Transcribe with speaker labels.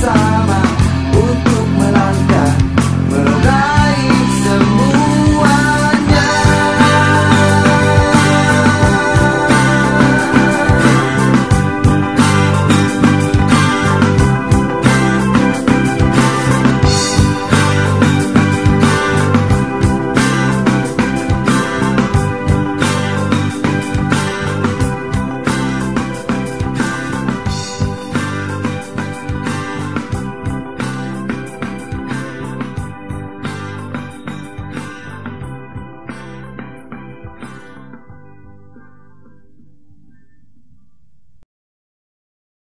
Speaker 1: inside